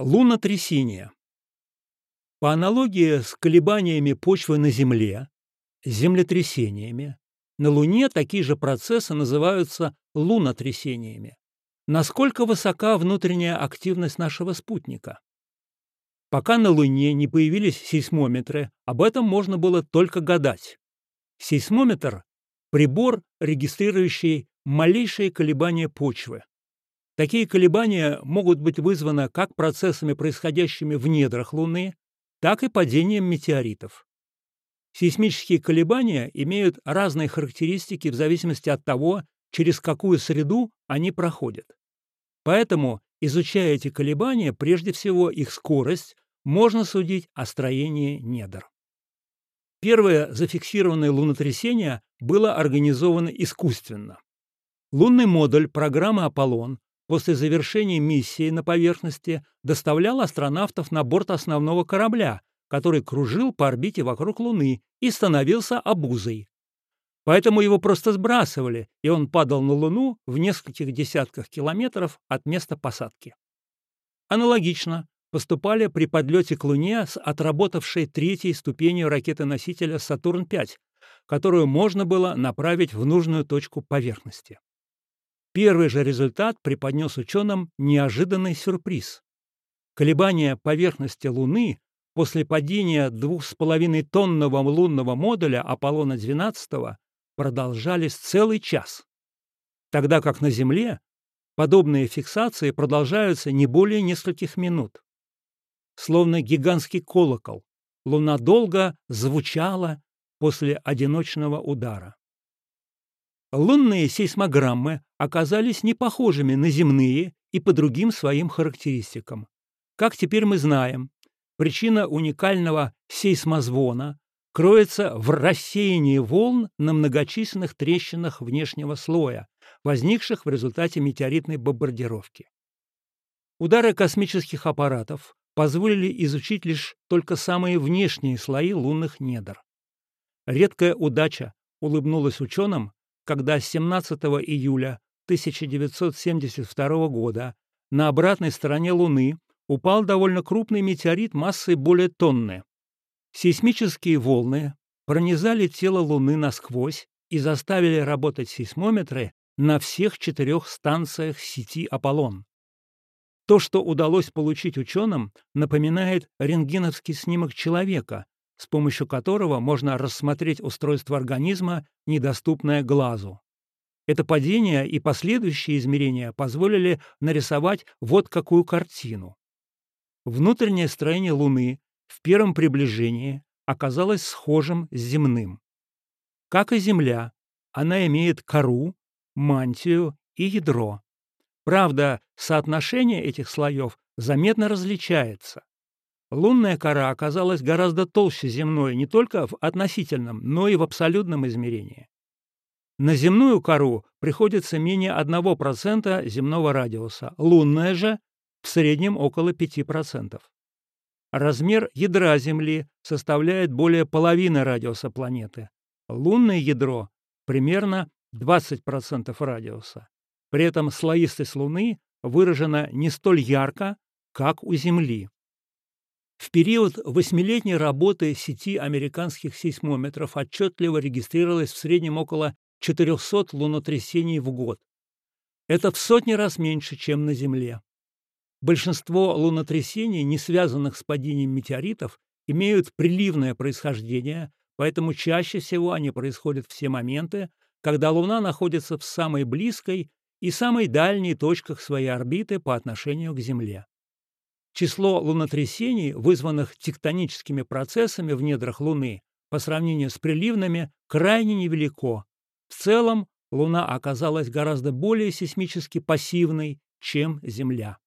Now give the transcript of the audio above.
Лунотрясение. По аналогии с колебаниями почвы на Земле, землетрясениями, на Луне такие же процессы называются лунотрясениями. Насколько высока внутренняя активность нашего спутника? Пока на Луне не появились сейсмометры, об этом можно было только гадать. Сейсмометр – прибор, регистрирующий малейшие колебания почвы. Такие колебания могут быть вызваны как процессами, происходящими в недрах Луны, так и падением метеоритов. Сейсмические колебания имеют разные характеристики в зависимости от того, через какую среду они проходят. Поэтому, изучая эти колебания, прежде всего их скорость, можно судить о строении недр. Первое зафиксированное лунотрясение было организовано искусственно. Лунный модуль программы «Аполлон» после завершения миссии на поверхности доставлял астронавтов на борт основного корабля, который кружил по орбите вокруг Луны и становился обузой. Поэтому его просто сбрасывали, и он падал на Луну в нескольких десятках километров от места посадки. Аналогично поступали при подлете к Луне с отработавшей третьей ступенью ракеты-носителя «Сатурн-5», которую можно было направить в нужную точку поверхности. Первый же результат преподнес ученым неожиданный сюрприз. Колебания поверхности Луны после падения 2,5-тонного лунного модуля Аполлона-12 продолжались целый час, тогда как на Земле подобные фиксации продолжаются не более нескольких минут. Словно гигантский колокол, Луна долго звучала после одиночного удара. Лунные сейсмограммы оказались не похожими на земные и по другим своим характеристикам. Как теперь мы знаем, причина уникального сейсмозвона кроется в рассеянии волн на многочисленных трещинах внешнего слоя, возникших в результате метеоритной бомбардировки. Удары космических аппаратов позволили изучить лишь только самые внешние слои лунных недр. Редкая удача улыбнулась ученым, когда 17 июля 1972 года на обратной стороне Луны упал довольно крупный метеорит массой более тонны. Сейсмические волны пронизали тело Луны насквозь и заставили работать сейсмометры на всех четырех станциях сети Аполлон. То, что удалось получить ученым, напоминает рентгеновский снимок человека, с помощью которого можно рассмотреть устройство организма, недоступное глазу. Это падение и последующие измерения позволили нарисовать вот какую картину. Внутреннее строение Луны в первом приближении оказалось схожим с земным. Как и Земля, она имеет кору, мантию и ядро. Правда, соотношение этих слоев заметно различается. Лунная кора оказалась гораздо толще земной не только в относительном, но и в абсолютном измерении. На земную кору приходится менее 1% земного радиуса, лунная же в среднем около 5%. Размер ядра Земли составляет более половины радиуса планеты. Лунное ядро примерно 20% радиуса. При этом слоистость Луны выражена не столь ярко, как у Земли. В период восьмилетней работы сети американских сейсмометров отчетливо регистрировалось в среднем около 400 лунотрясений в год. Это в сотни раз меньше, чем на Земле. Большинство лунотрясений, не связанных с падением метеоритов, имеют приливное происхождение, поэтому чаще всего они происходят в все моменты, когда Луна находится в самой близкой и самой дальней точках своей орбиты по отношению к Земле. Число лунотрясений, вызванных тектоническими процессами в недрах Луны, по сравнению с приливными, крайне невелико. В целом, Луна оказалась гораздо более сейсмически пассивной, чем Земля.